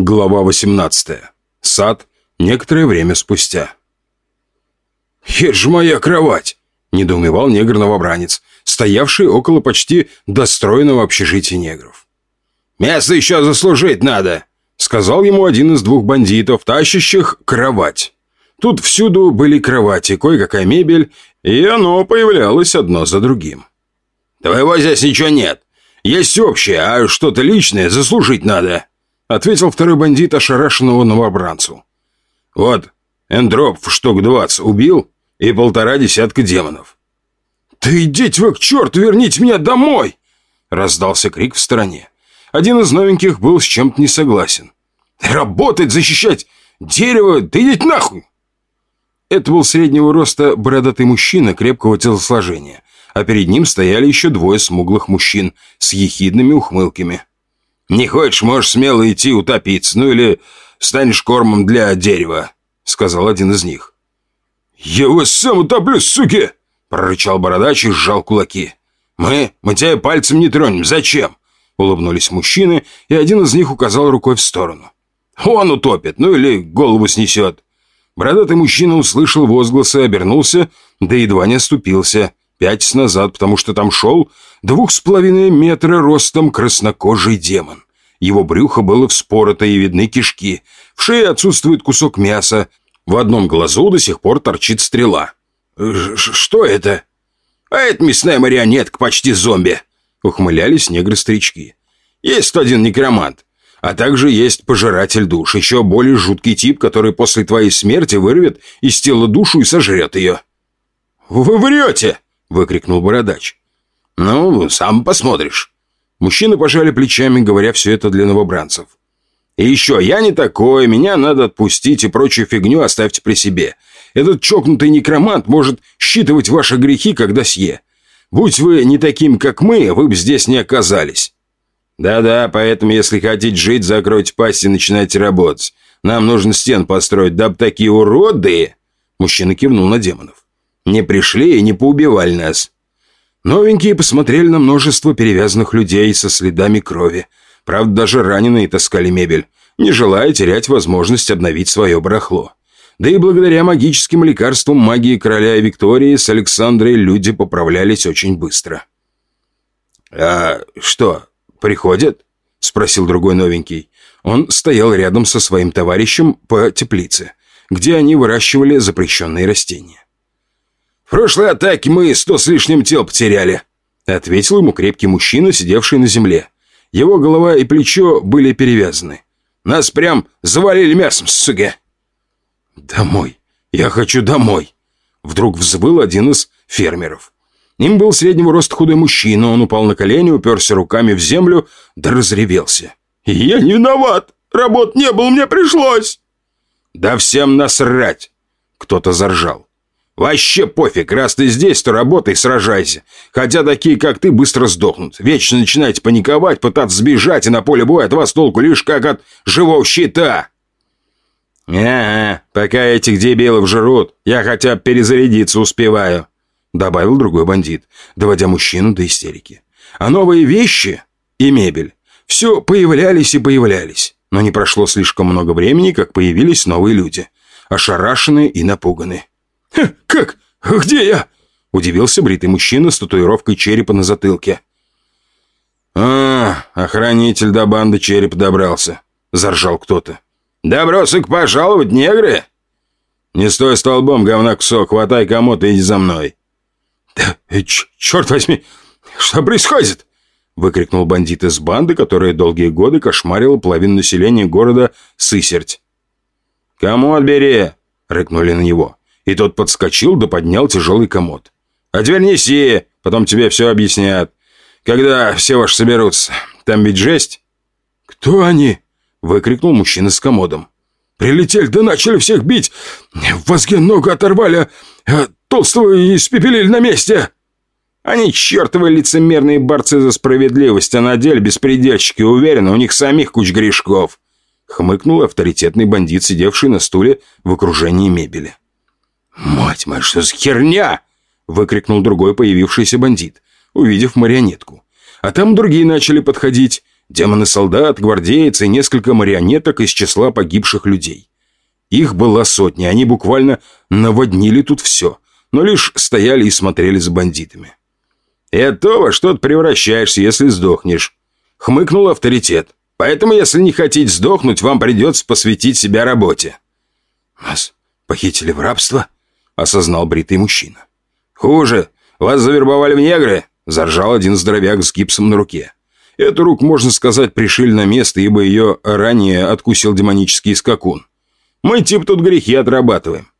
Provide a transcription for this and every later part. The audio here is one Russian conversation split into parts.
Глава 18. Сад. Некоторое время спустя. «Это же моя кровать!» – недоумевал негр-новобранец, стоявший около почти достроенного общежития негров. «Место еще заслужить надо!» – сказал ему один из двух бандитов, тащащих кровать. Тут всюду были кровати, кое-какая мебель, и оно появлялось одно за другим. «Твоего здесь ничего нет. Есть общее, а что-то личное заслужить надо», ответил второй бандит ошарашенного новобранцу. «Вот, Эндроп штук двадцать убил и полтора десятка демонов». «Да идите вы к черту, верните меня домой!» раздался крик в стороне. Один из новеньких был с чем-то не согласен. «Работать, защищать дерево, да идите нахуй!» Это был среднего роста бородатый мужчина крепкого телосложения, а перед ним стояли еще двое смуглых мужчин с ехидными ухмылками. «Не хочешь, можешь смело идти утопиться, ну или станешь кормом для дерева», — сказал один из них. «Я вас сам утоплю, суки!» — прорычал бородач и сжал кулаки. «Мы? Мы тебя пальцем не тронем. Зачем?» Улыбнулись мужчины, и один из них указал рукой в сторону. «Он утопит, ну или голову снесет». Бородатый мужчина услышал возгласы, обернулся, да едва не оступился. Пять назад, потому что там шел двух с половиной метра ростом краснокожий демон. Его брюхо было вспорото и видны кишки. В шее отсутствует кусок мяса. В одном глазу до сих пор торчит стрела. «Что это?» «А это мясная марионетка, почти зомби», — ухмылялись негры-старички. «Есть один некромант. А также есть пожиратель душ, еще более жуткий тип, который после твоей смерти вырвет из тела душу и сожрет ее». «Вы врете!» — выкрикнул бородач. «Ну, сам посмотришь». Мужчины пожали плечами, говоря все это для новобранцев. «И еще, я не такой, меня надо отпустить и прочую фигню оставьте при себе. Этот чокнутый некромант может считывать ваши грехи, когда сье. Будь вы не таким, как мы, вы бы здесь не оказались». «Да-да, поэтому, если хотите жить, закройте пасть и начинайте работать. Нам нужно стен построить, дабы такие уроды...» Мужчина кивнул на демонов. «Не пришли и не поубивали нас». Новенькие посмотрели на множество перевязанных людей со следами крови. Правда, даже раненые таскали мебель, не желая терять возможность обновить свое барахло. Да и благодаря магическим лекарствам магии короля Виктории с Александрой люди поправлялись очень быстро. «А что, приходят?» – спросил другой новенький. Он стоял рядом со своим товарищем по теплице, где они выращивали запрещенные растения. «В прошлой атаке мы сто с лишним тел потеряли», — ответил ему крепкий мужчина, сидевший на земле. Его голова и плечо были перевязаны. «Нас прям завалили мясом, суги!» «Домой! Я хочу домой!» Вдруг взвыл один из фермеров. Им был среднего роста худой мужчина, он упал на колени, уперся руками в землю, да разревелся. «Я не виноват! Работ не было, мне пришлось!» «Да всем насрать!» Кто-то заржал. Вообще пофиг, раз ты здесь, то работай, сражайся. Хотя такие, как ты, быстро сдохнут. Вечно начинаете паниковать, пытаться сбежать, и на поле боя от вас толку лишь как от живого щита. «Ага, пока этих дебилов жрут, я хотя бы перезарядиться успеваю», добавил другой бандит, доводя мужчину до истерики. А новые вещи и мебель все появлялись и появлялись. Но не прошло слишком много времени, как появились новые люди, ошарашенные и напуганные. «Как? Где я?» – удивился бритый мужчина с татуировкой черепа на затылке. «А, охранитель до банды череп добрался», – заржал кто-то. «Добросок пожаловать, негры!» «Не стой столбом, говна кусок, хватай комод и иди за мной!» «Да, э, черт возьми, что происходит?» выкрикнул бандит из банды, которая долгие годы кошмарила половину населения города Сысерть. «Кому отбери?» — рыкнули на него. И тот подскочил да поднял тяжелый комод. «А теперь неси, потом тебе все объяснят. Когда все ваши соберутся, там ведь жесть». «Кто они?» — выкрикнул мужчина с комодом. «Прилетели, да начали всех бить. В мозге ногу оторвали, а толстого испепелили на месте». Они чертовы лицемерные борцы за справедливость, а на деле беспредельщики уверены, у них самих куч грешков. Хмыкнул авторитетный бандит, сидевший на стуле в окружении мебели. «Мать моя, что за херня!» — выкрикнул другой появившийся бандит, увидев марионетку. А там другие начали подходить. Демоны-солдат, гвардейцы и несколько марионеток из числа погибших людей. Их была сотня, они буквально наводнили тут все, но лишь стояли и смотрели за бандитами. «Это то, во что ты превращаешься, если сдохнешь», — хмыкнул авторитет. «Поэтому, если не хотите сдохнуть, вам придется посвятить себя работе». «Нас похитили в рабство?» — осознал бритый мужчина. «Хуже. Вас завербовали в негры?» — заржал один здоровяк с гипсом на руке. Эту руку, можно сказать, пришили на место, ибо ее ранее откусил демонический скакун. Мы типа тут грехи отрабатываем».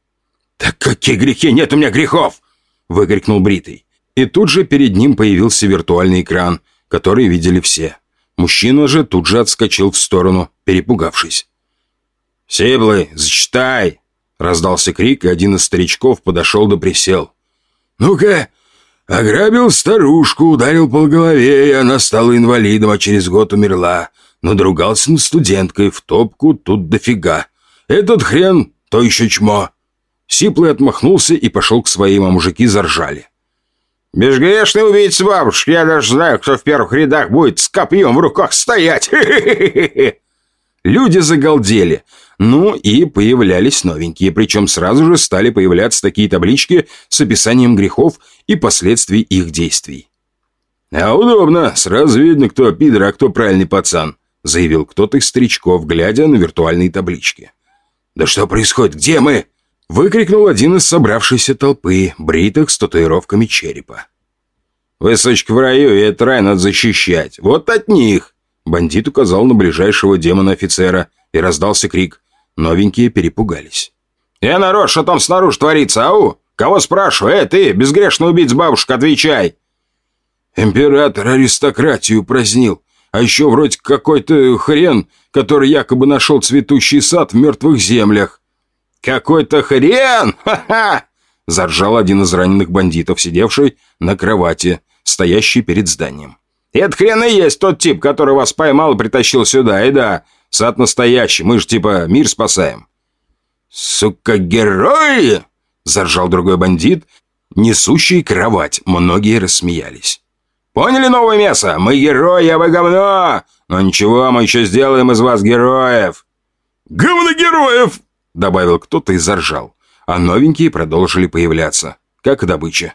«Так какие грехи? Нет у меня грехов!» — выкрикнул Бритый. И тут же перед ним появился виртуальный экран, который видели все. Мужчина же тут же отскочил в сторону, перепугавшись. «Сиблый, зачитай!» — раздался крик, и один из старичков подошел да присел. «Ну-ка, Ограбил старушку, ударил по голове, и она стала инвалидом, а через год умерла. Надругался над студенткой, в топку тут дофига. Этот хрен, то еще чмо. Сиплый отмахнулся и пошел к своим, а мужики заржали. «Безгрешный убийца бабушки, я даже знаю, кто в первых рядах будет с копьем в руках стоять!» Люди загалдели. Ну и появлялись новенькие, причем сразу же стали появляться такие таблички с описанием грехов и последствий их действий. «А удобно, сразу видно, кто пидор, а кто правильный пацан», заявил кто-то из старичков, глядя на виртуальные таблички. «Да что происходит? Где мы?» выкрикнул один из собравшейся толпы, бритых с татуировками черепа. «Высочка в раю, и этот рай надо защищать. Вот от них!» Бандит указал на ближайшего демона-офицера, и раздался крик. Новенькие перепугались. «Э, народ, что там снаружи творится, ау? Кого спрашиваю? Э, ты, безгрешный убийц бабушка, отвечай!» «Император аристократию празднил, а еще вроде какой-то хрен, который якобы нашел цветущий сад в мертвых землях». «Какой-то хрен? Ха-ха!» Заржал один из раненых бандитов, сидевший на кровати, стоящий перед зданием. «Это хрен и есть тот тип, который вас поймал и притащил сюда, и да, Сад настоящий, мы же типа мир спасаем». «Сука, герои!» – заржал другой бандит, несущий кровать. Многие рассмеялись. «Поняли новое мясо? Мы герои, а вы говно! Но ничего, мы еще сделаем из вас героев!» «Говно героев!» – добавил кто-то и заржал. А новенькие продолжили появляться, как добыча.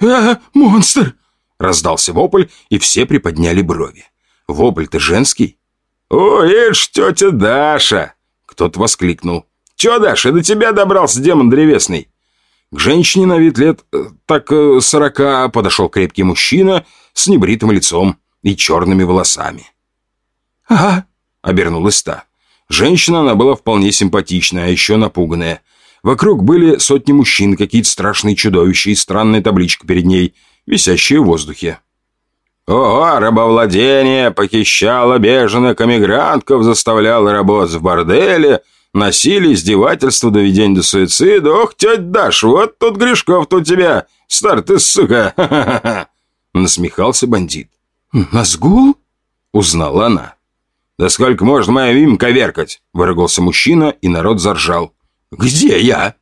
«А, монстр!» – раздался вопль, и все приподняли брови. Вопль-то женский. «О, ж тетя Даша!» Кто-то воскликнул. «Че, Даша, до тебя добрался демон древесный?» К женщине на вид лет э, так э, сорока подошел крепкий мужчина с небритым лицом и черными волосами. «Ага», — обернулась та. Женщина она была вполне симпатичная, а еще напуганная. Вокруг были сотни мужчин, какие-то страшные чудовища и странная табличка перед ней, висящая в воздухе. Ого, рабовладение, похищало беженок, эмигрантков, заставляло работать в борделе, насилие, издевательство, доведение до суицида. Ох, тетя Даш, вот тут грешков-то у тебя, стар ты, сука, ха-ха-ха!» Насмехался бандит. «Назгул?» — узнала она. «Да сколько можно мое имя коверкать?» — выругался мужчина, и народ заржал. «Где я?»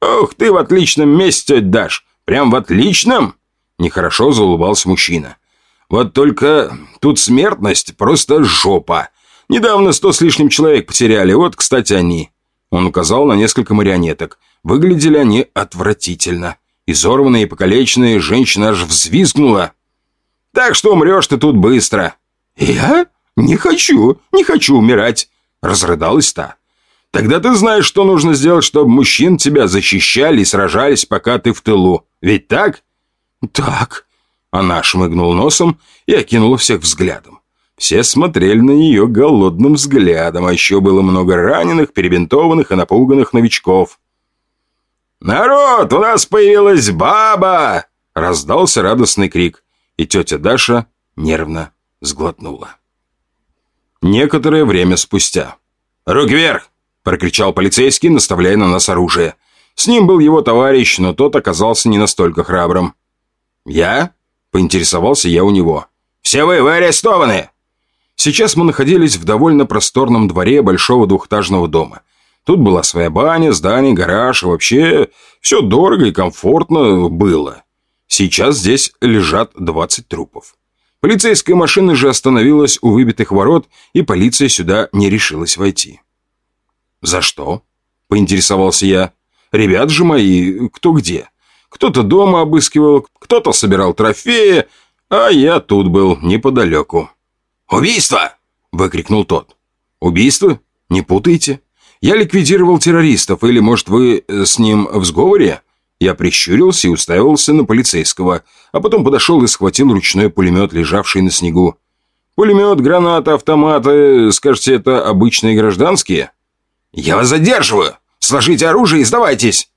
«Ох, ты в отличном месте, тетя Даш! Прям в отличном!» Нехорошо заулыбался мужчина. Вот только тут смертность просто жопа. Недавно сто с лишним человек потеряли. Вот, кстати, они». Он указал на несколько марионеток. Выглядели они отвратительно. Изорванные и покалеченные, женщина аж взвизгнула. «Так что умрешь ты тут быстро». «Я? Не хочу, не хочу умирать», — разрыдалась та. «Тогда ты знаешь, что нужно сделать, чтобы мужчин тебя защищали и сражались, пока ты в тылу. Ведь так?» «Так», она шмыгнула носом и окинула всех взглядом. Все смотрели на нее голодным взглядом, а еще было много раненых, перебинтованных и напуганных новичков. «Народ, у нас появилась баба!» Раздался радостный крик, и тетя Даша нервно сглотнула. Некоторое время спустя. «Руки вверх!» – прокричал полицейский, наставляя на нас оружие. С ним был его товарищ, но тот оказался не настолько храбрым. «Я?» Поинтересовался я у него. «Все вы, вы арестованы!» Сейчас мы находились в довольно просторном дворе большого двухэтажного дома. Тут была своя баня, здание, гараж, и вообще все дорого и комфортно было. Сейчас здесь лежат 20 трупов. Полицейская машина же остановилась у выбитых ворот, и полиция сюда не решилась войти. «За что?» – поинтересовался я. «Ребят же мои, кто где? Кто-то дома обыскивал, кто-то собирал трофеи, а я тут был, неподалеку». «Убийство!» – выкрикнул тот. «Убийство? Не путайте. Я ликвидировал террористов, или, может, вы с ним в сговоре?» Я прищурился и уставился на полицейского, а потом подошел и схватил ручной пулемет, лежавший на снегу. «Пулемет, граната, автоматы, скажете, это обычные гражданские?» «Я вас задерживаю! Сложите оружие и сдавайтесь!»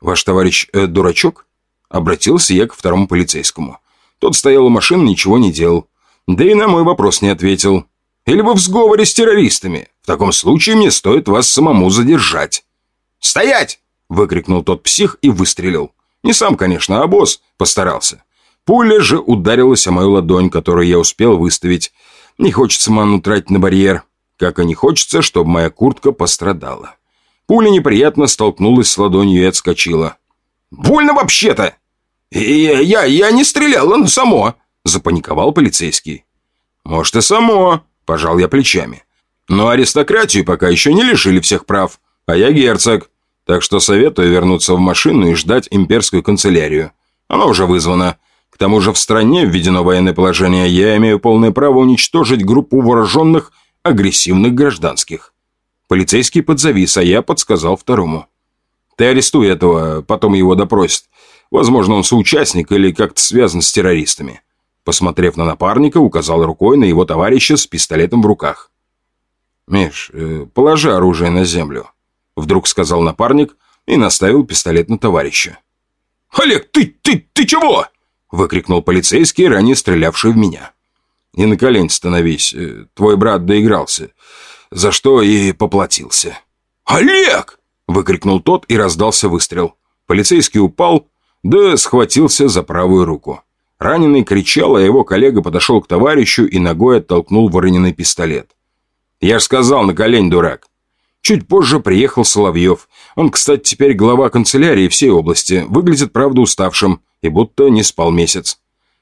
«Ваш товарищ э, дурачок?» Обратился я к второму полицейскому. Тот стоял у машины, ничего не делал. Да и на мой вопрос не ответил. «Или вы в сговоре с террористами? В таком случае мне стоит вас самому задержать». «Стоять!» – выкрикнул тот псих и выстрелил. Не сам, конечно, а босс постарался. Пуля же ударилась о мою ладонь, которую я успел выставить. Не хочется ману тратить на барьер, как и не хочется, чтобы моя куртка пострадала. Пуля неприятно столкнулась с ладонью и отскочила. «Больно вообще-то!» «Я, я, я не стрелял, оно само!» Запаниковал полицейский. «Может, и само!» Пожал я плечами. «Но аристократию пока еще не лишили всех прав, а я герцог. Так что советую вернуться в машину и ждать имперскую канцелярию. Она уже вызвана. К тому же в стране введено военное положение, я имею полное право уничтожить группу вооруженных агрессивных гражданских». Полицейский подзавис, а я подсказал второму. «Ты арестуй этого, потом его допросят. Возможно, он соучастник или как-то связан с террористами». Посмотрев на напарника, указал рукой на его товарища с пистолетом в руках. «Миш, э, положи оружие на землю», — вдруг сказал напарник и наставил пистолет на товарища. «Олег, ты, ты, ты чего?» — выкрикнул полицейский, ранее стрелявший в меня. «Не на колени становись, э, твой брат доигрался за что и поплатился. «Олег!» – выкрикнул тот и раздался выстрел. Полицейский упал, да схватился за правую руку. Раненый кричал, а его коллега подошел к товарищу и ногой оттолкнул вороненный пистолет. «Я ж сказал, на колень, дурак!» Чуть позже приехал Соловьев. Он, кстати, теперь глава канцелярии всей области. Выглядит, правда, уставшим и будто не спал месяц.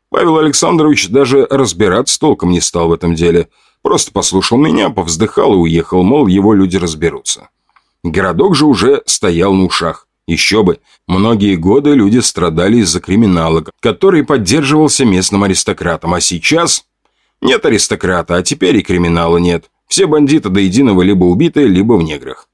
Павел Александрович даже разбираться толком не стал в этом деле – Просто послушал меня, повздыхал и уехал, мол, его люди разберутся. Городок же уже стоял на ушах. Еще бы, многие годы люди страдали из-за криминала, который поддерживался местным аристократом, а сейчас... Нет аристократа, а теперь и криминала нет. Все бандиты до единого либо убиты, либо в неграх.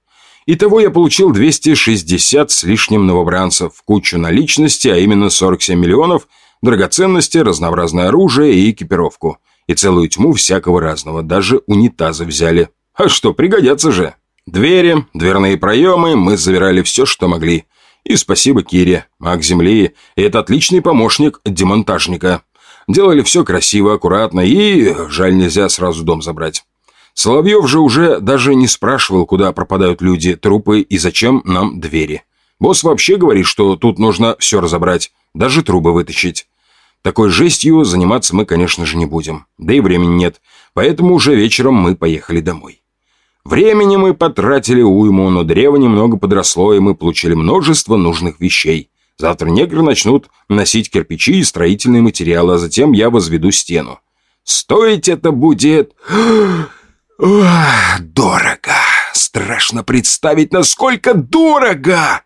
Итого я получил 260 с лишним новобранцев, кучу наличности, а именно 47 миллионов, драгоценности, разнообразное оружие и экипировку – и целую тьму всякого разного, даже унитазы взяли. А что, пригодятся же. Двери, дверные проемы, мы завирали все, что могли. И спасибо Кире, маг земли, это отличный помощник демонтажника. Делали все красиво, аккуратно, и жаль, нельзя сразу дом забрать. Соловьев же уже даже не спрашивал, куда пропадают люди, трупы и зачем нам двери. Босс вообще говорит, что тут нужно все разобрать, даже трубы вытащить. Такой жестью заниматься мы, конечно же, не будем. Да и времени нет. Поэтому уже вечером мы поехали домой. Времени мы потратили уйму, но древо немного подросло, и мы получили множество нужных вещей. Завтра негры начнут носить кирпичи и строительные материалы, а затем я возведу стену. Стоить это будет... Дорого. Страшно представить, насколько дорого.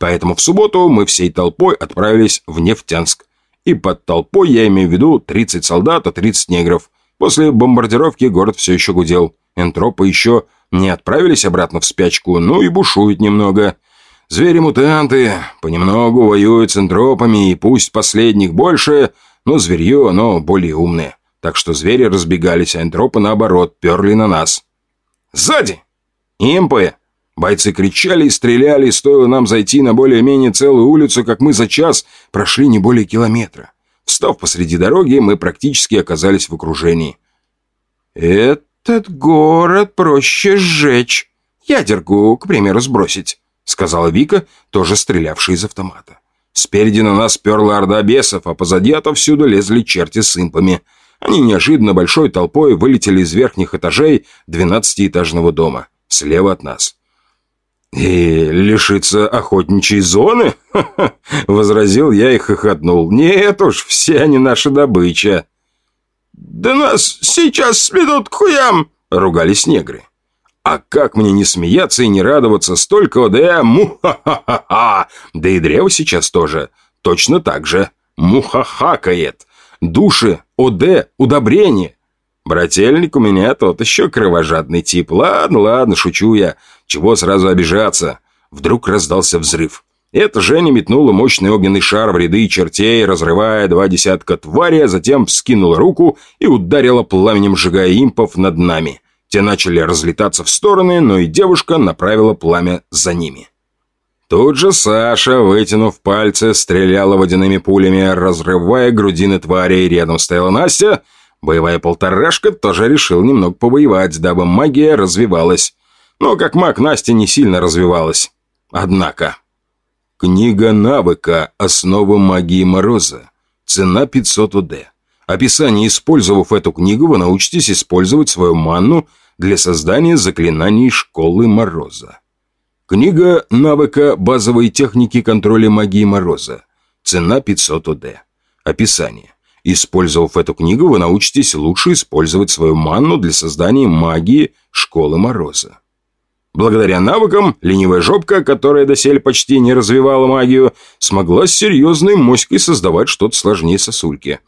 Поэтому в субботу мы всей толпой отправились в Нефтянск. И под толпой я имею в виду 30 солдат, а 30 негров. После бомбардировки город все еще гудел. Энтропы еще не отправились обратно в спячку, ну и бушуют немного. Звери-мутанты понемногу воюют с энтропами, и пусть последних больше, но зверье оно более умное. Так что звери разбегались, а энтропы, наоборот, перли на нас. «Сзади! Импы!» Бойцы кричали и стреляли, стоило нам зайти на более-менее целую улицу, как мы за час прошли не более километра. Встав посреди дороги, мы практически оказались в окружении. «Этот город проще сжечь. Ядерку, к примеру, сбросить», — сказала Вика, тоже стрелявшая из автомата. Спереди на нас перла орда бесов, а позади отовсюду лезли черти с импами. Они неожиданно большой толпой вылетели из верхних этажей двенадцатиэтажного дома, слева от нас. «И лишиться охотничьей зоны?» — возразил я и хохотнул. «Нет уж, все они наша добыча». «Да нас сейчас сведут к хуям!» — ругались негры. А как мне не смеяться и не радоваться столько ОД? Му-ха-ха-ха-ха! Да и древо сейчас тоже. Точно так же. Мухахакает. Души, ОД, удобрение. Брательник у меня тот еще кровожадный тип. Ладно, ладно, шучу я. Чего сразу обижаться? Вдруг раздался взрыв. Эта Женя метнула мощный огненный шар в ряды чертей, разрывая два десятка тварей, а затем вскинула руку и ударила пламенем, сжигая импов над нами. Те начали разлетаться в стороны, но и девушка направила пламя за ними. Тут же Саша, вытянув пальцы, стреляла водяными пулями, разрывая грудины тварей. Рядом стояла Настя. Боевая полторашка тоже решил немного повоевать, дабы магия развивалась. Но как маг Настя не сильно развивалась. Однако... Книга навыка «Основы магии Мороза». Цена 500 УД. Описание. Использовав эту книгу, вы научитесь использовать свою манну для создания заклинаний Школы Мороза. Книга навыка базовой техники контроля магии Мороза. Цена 500 ОД. Описание. Использовав эту книгу, вы научитесь лучше использовать свою манну для создания магии Школы Мороза. Благодаря навыкам, ленивая жопка, которая доселе почти не развивала магию, смогла с серьезной моськой создавать что-то сложнее сосульки.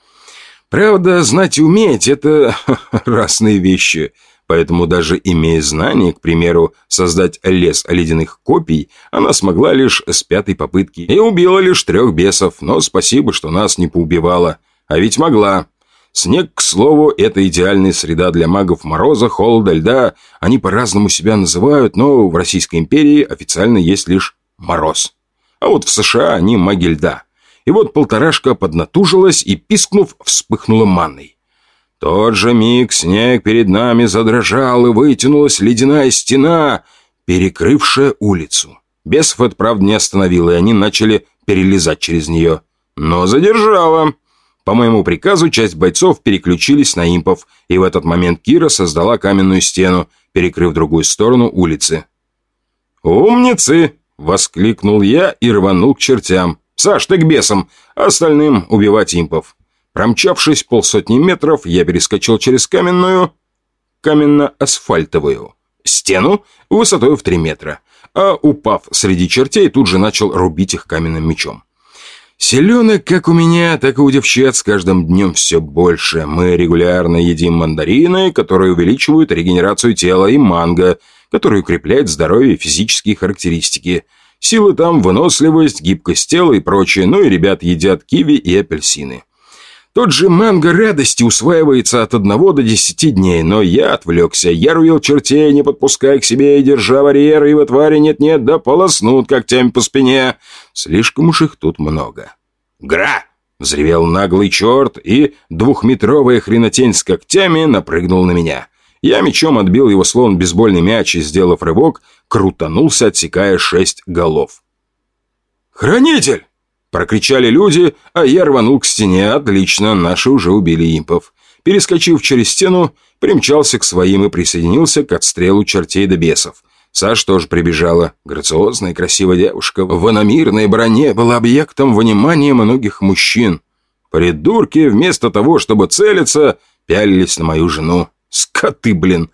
Правда, знать и уметь – это разные вещи – Поэтому даже имея знание, к примеру, создать лес ледяных копий, она смогла лишь с пятой попытки и убила лишь трех бесов, но спасибо, что нас не поубивала. А ведь могла. Снег, к слову, это идеальная среда для магов мороза, холода, льда. Они по-разному себя называют, но в Российской империи официально есть лишь мороз. А вот в США они маги льда. И вот полторашка поднатужилась и, пискнув, вспыхнула манной тот же миг снег перед нами задрожал, и вытянулась ледяная стена, перекрывшая улицу. Бесов это, правда, не остановило, и они начали перелезать через нее. Но задержала. По моему приказу, часть бойцов переключились на импов, и в этот момент Кира создала каменную стену, перекрыв другую сторону улицы. «Умницы!» — воскликнул я и рванул к чертям. «Саш, ты к бесам, остальным убивать импов». Промчавшись полсотни метров, я перескочил через каменную... каменно-асфальтовую стену высотой в три метра, а упав среди чертей, тут же начал рубить их каменным мечом. Селенок, как у меня, так и у девчат, с каждым днем все больше. Мы регулярно едим мандарины, которые увеличивают регенерацию тела, и манго, который укрепляет здоровье и физические характеристики. Силы там, выносливость, гибкость тела и прочее, ну и ребят едят киви и апельсины. Тот же манго радости усваивается от одного до десяти дней, но я отвлекся. Я рубил чертей, не подпуская к себе и держа барьеры, и в твари нет-нет, да полоснут когтями по спине. Слишком уж их тут много. «Гра!» — взревел наглый черт, и двухметровая хренотень с когтями напрыгнул на меня. Я мечом отбил его словно бейсбольный мяч и, сделав рывок, крутанулся, отсекая шесть голов. «Хранитель!» Прокричали люди, а я рванул к стене. Отлично, наши уже убили импов. Перескочив через стену, примчался к своим и присоединился к отстрелу чертей до бесов. Саш тоже прибежала. Грациозная и красивая девушка в аномирной броне была объектом внимания многих мужчин. Придурки, вместо того, чтобы целиться, пялились на мою жену. Скоты, блин.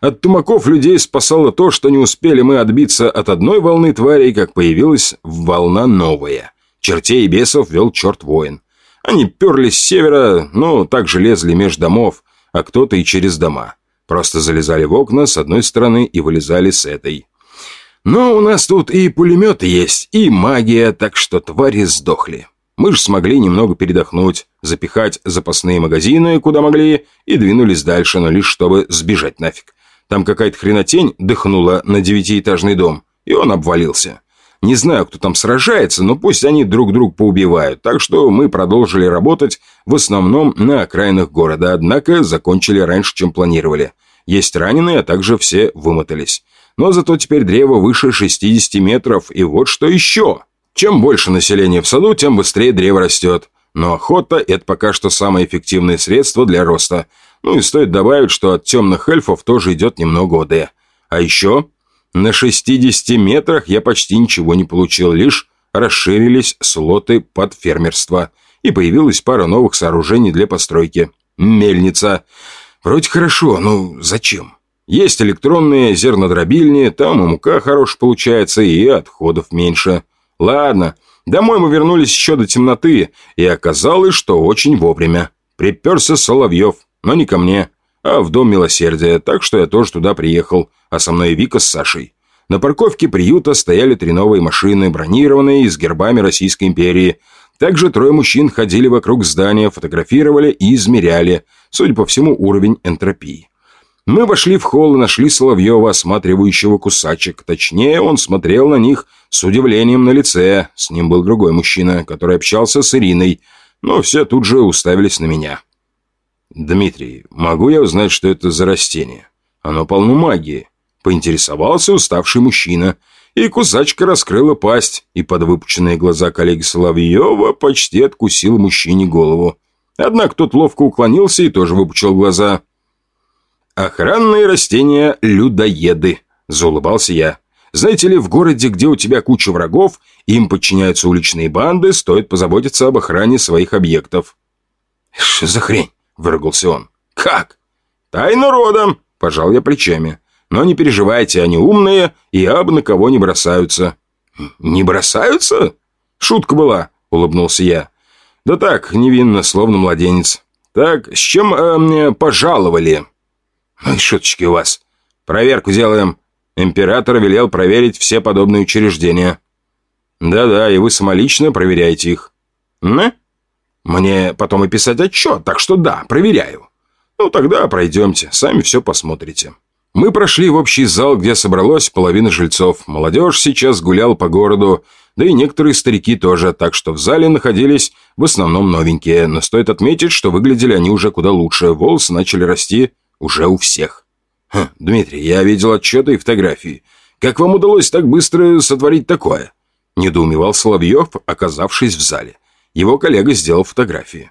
От тумаков людей спасало то, что не успели мы отбиться от одной волны тварей, как появилась волна новая. Чертей и бесов вел черт-воин. Они перлись с севера, но также лезли меж домов, а кто-то и через дома. Просто залезали в окна с одной стороны и вылезали с этой. Но у нас тут и пулеметы есть, и магия, так что твари сдохли. Мы же смогли немного передохнуть, запихать запасные магазины, куда могли, и двинулись дальше, но лишь чтобы сбежать нафиг. Там какая-то хренотень дыхнула на девятиэтажный дом, и он обвалился. Не знаю, кто там сражается, но пусть они друг друга поубивают. Так что мы продолжили работать в основном на окраинах города, однако закончили раньше, чем планировали. Есть раненые, а также все вымотались. Но зато теперь древо выше 60 метров, и вот что еще. Чем больше населения в саду, тем быстрее древо растет. Но охота – это пока что самое эффективное средство для роста. Ну и стоит добавить, что от темных эльфов тоже идет немного ОД. А еще на 60 метрах я почти ничего не получил, лишь расширились слоты под фермерство, и появилась пара новых сооружений для постройки. Мельница. Вроде хорошо, но зачем? Есть электронные зернодробильни, там и мука хорош получается, и отходов меньше. Ладно, домой мы вернулись еще до темноты, и оказалось, что очень вовремя. Приперся Соловьев, но не ко мне, а в Дом Милосердия, так что я тоже туда приехал, а со мной Вика с Сашей. На парковке приюта стояли три новые машины, бронированные с гербами Российской империи. Также трое мужчин ходили вокруг здания, фотографировали и измеряли, судя по всему, уровень энтропии. Мы вошли в холл и нашли Соловьева, осматривающего кусачек. Точнее, он смотрел на них с удивлением на лице. С ним был другой мужчина, который общался с Ириной. Но все тут же уставились на меня. «Дмитрий, могу я узнать, что это за растение? Оно полно магии». Поинтересовался уставший мужчина. И кусачка раскрыла пасть, и под выпученные глаза коллеги Соловьева почти откусил мужчине голову. Однако тот ловко уклонился и тоже выпучил глаза. «Охранные растения – людоеды», – заулыбался я. «Знаете ли, в городе, где у тебя куча врагов, им подчиняются уличные банды, стоит позаботиться об охране своих объектов». «Что за хрень?» – выругался он. «Как?» «Тайна рода», – пожал я плечами. «Но не переживайте, они умные и абы на кого не бросаются». «Не бросаются?» «Шутка была», – улыбнулся я. «Да так, невинно, словно младенец. Так, с чем э, мне пожаловали?» «Ну и шуточки у вас. Проверку делаем. Император велел проверить все подобные учреждения». «Да-да, и вы самолично проверяете их». «Ну? Мне потом и писать отчет, так что да, проверяю». «Ну тогда пройдемте, сами все посмотрите». Мы прошли в общий зал, где собралось половина жильцов. Молодежь сейчас гуляла по городу, да и некоторые старики тоже, так что в зале находились в основном новенькие. Но стоит отметить, что выглядели они уже куда лучше, волосы начали расти уже у всех. Хм, Дмитрий, я видел отчеты и фотографии. Как вам удалось так быстро сотворить такое? Недоумевал Соловьев, оказавшись в зале. Его коллега сделал фотографии.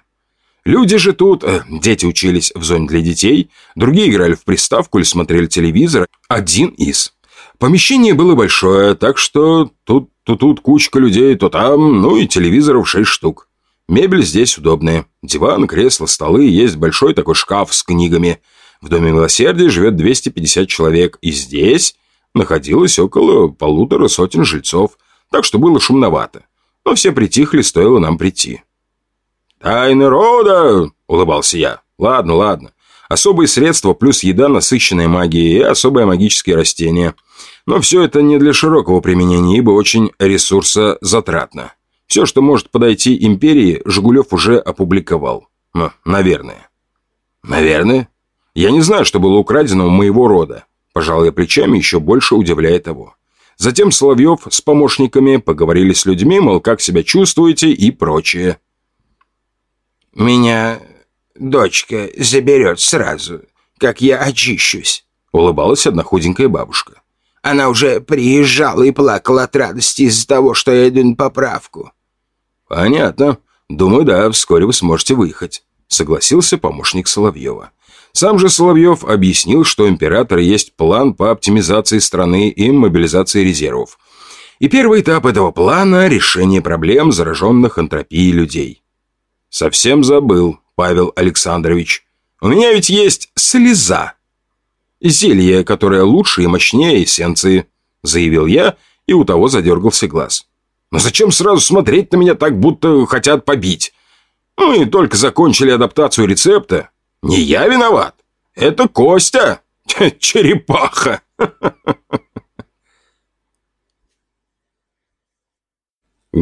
Люди же тут, э, дети учились в зоне для детей, другие играли в приставку или смотрели телевизор. Один из. Помещение было большое, так что тут, тут, тут кучка людей, то там, ну и телевизоров шесть штук. Мебель здесь удобная. Диван, кресло, столы, есть большой такой шкаф с книгами – в Доме Милосердия живет 250 человек, и здесь находилось около полутора сотен жильцов, так что было шумновато. Но все притихли, стоило нам прийти. «Тайны рода!» – улыбался я. «Ладно, ладно. Особые средства плюс еда, насыщенная магией и особые магические растения. Но все это не для широкого применения, ибо очень ресурсозатратно. Все, что может подойти империи, Жигулев уже опубликовал. Ну, наверное». «Наверное?» Я не знаю, что было украдено у моего рода. Пожал плечами, еще больше удивляя того. Затем Соловьев с помощниками поговорили с людьми, мол, как себя чувствуете и прочее. «Меня дочка заберет сразу, как я очищусь», — улыбалась одна худенькая бабушка. «Она уже приезжала и плакала от радости из-за того, что я иду на поправку». «Понятно. Думаю, да, вскоре вы сможете выехать», — согласился помощник Соловьева. Сам же Соловьев объяснил, что императора есть план по оптимизации страны и мобилизации резервов. И первый этап этого плана – решение проблем зараженных энтропией людей. Совсем забыл, Павел Александрович. У меня ведь есть слеза. Зелье, которое лучше и мощнее эссенции, заявил я, и у того задергался глаз. Но зачем сразу смотреть на меня так, будто хотят побить? Мы только закончили адаптацию рецепта, не я виноват. Это Костя, черепаха.